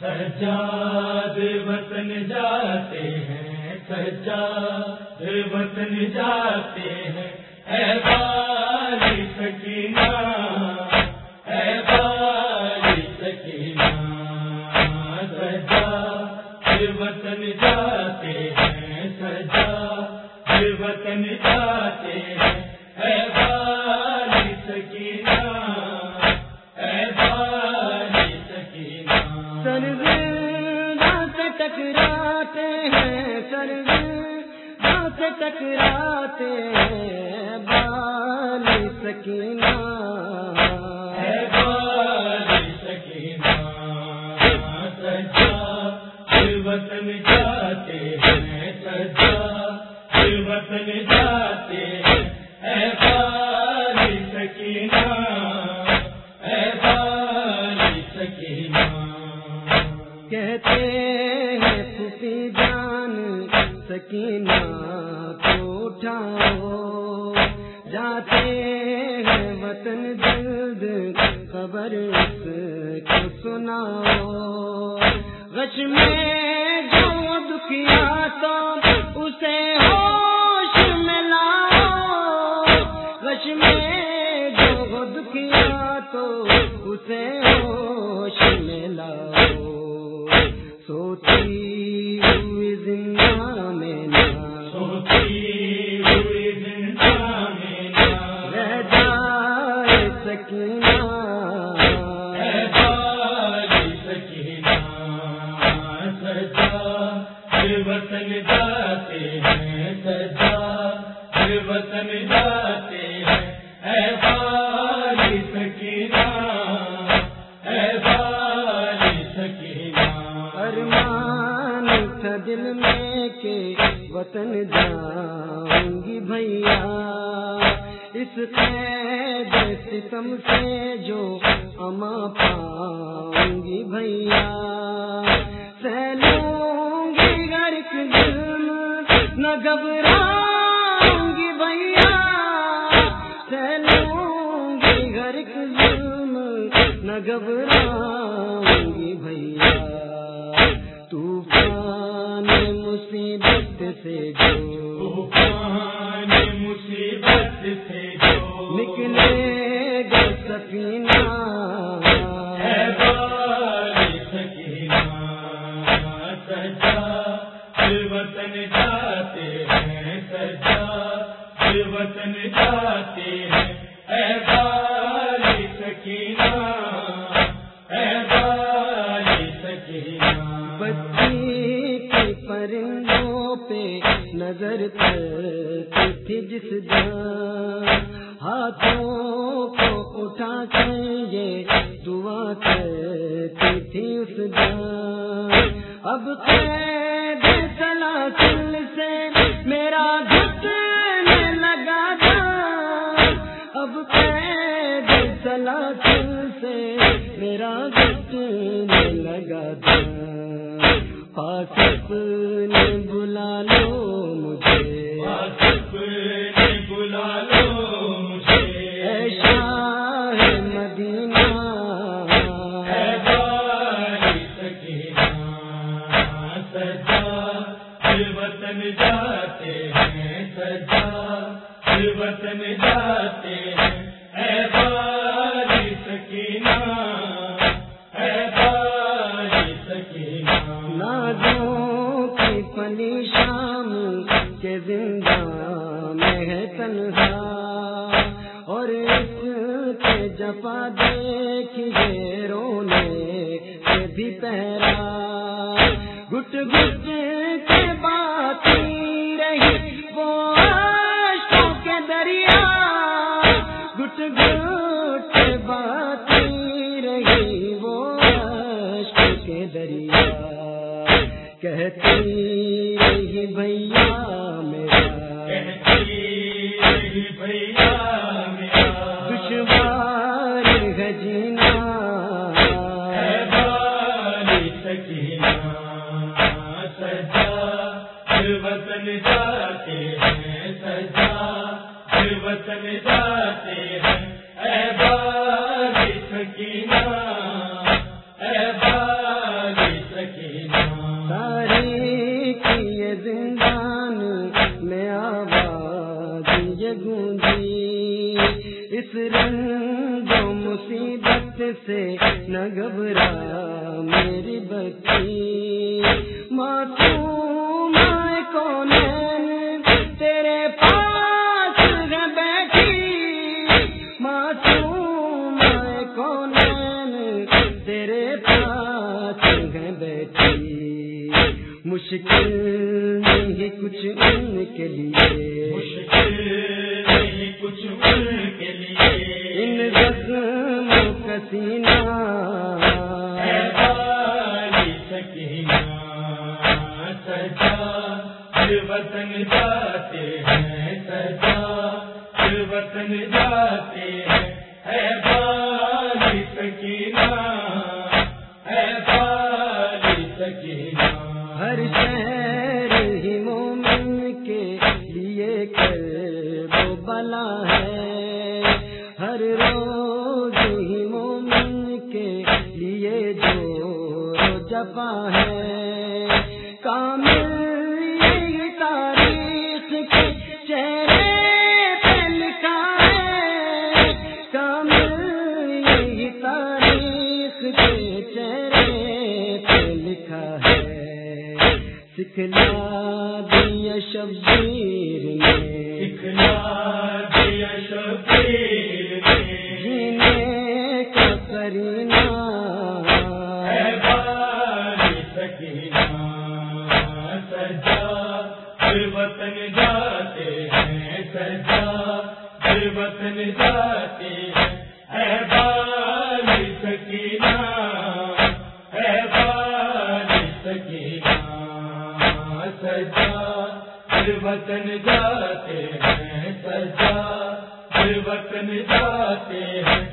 سجاد وطن جاتے ہیں، سجاد وطن جاتے ہیں۔ اے باری سکینہ، اے باری سکینہ، سجاد وطن جاتے ہیں سر سے ٹکراتے ہیں بال سکینہ جاتے ہیں وطن جلد، خبر اس کو سناؤ۔ غش میں جو دکھیا تو اسے ہوش میں لاؤ۔ غش میں جو دکھیا تو اسے ہوش میں لاؤ۔ سوتی سجا وطن جاتے ہیں۔ اے بالی سکینہ اے بالی سکینہ ارمان تھا دل میں کہ وطن جاؤں گی بھیا۔ اس قید ستم سے جو اما پاؤں گی بھیا۔ سہلوں گی گرک ظلم، نہ گھبراؤں گھبراؤں گی بھیا۔ طوفان مصیبت سے جو مصیبت سے جو نکلے گا سکینہ۔ سجا وطن جاتے ہیں سجا۔ وطن جاتے ہیں۔ اے بالی سکینہ، اے بالی سکینہ۔ بچی کی پرندوں پہ نظر کرتی تھی جس جان۔ ہاتھوں کو اٹھا کر یہ دعا کرتی تھی اس جان۔ اب قید سلاسل سے میرا گھٹنے اب قید سلاسل سے میرا گھٹنے لگا تھا۔ پاس نے بلا لو مجھے۔ آصف نے بلا لو مجھے۔ شاہ مدینہ کے جفا دیکھیے رونے سے بھی پہرا۔ گٹ گٹ کے باتی رہی وہ کے دریا۔ گٹ گٹ کے باتی رہی وہ کے دریا۔ کہتی رہی بھیا دشوار ہے جینا۔ وطن جاتے ہیں سجا۔ وطن جاتے ہیں۔ اے بالی سکینہ۔ جگوندی اس رنگ و مصیبت سے نہ گھبرا میری بچی۔ ماتو مائے کون نہیں کچھ ان کے لیے۔ مشکل نہیں کچھ ان کے لیے۔ ان زخموں کا سینہ۔ اے والی سکینہ۔ سجا پھر وطن جاتے ہیں۔ سجا وطن جاتے ہیں۔ اے والی سکینہ۔ اے والی سکینہ۔ ہر شہر ہی مومن کے لیے کر بلا ہے۔ ہر روز ہی مومن کے لیے جو رو جفا ہے۔ کامل تاریخ کے چہرے ہے۔ کامل تاریخ کے چہرے پہ لکھا ہے۔ سکھلا دیا شبیر نے سکھلا دیا شبیر نے جینے کا سکینہ سجا وطن جاتے ہیں سجا۔ وطن جاتے وطن جاتے ہیں سجا پھر وطن جاتے ہیں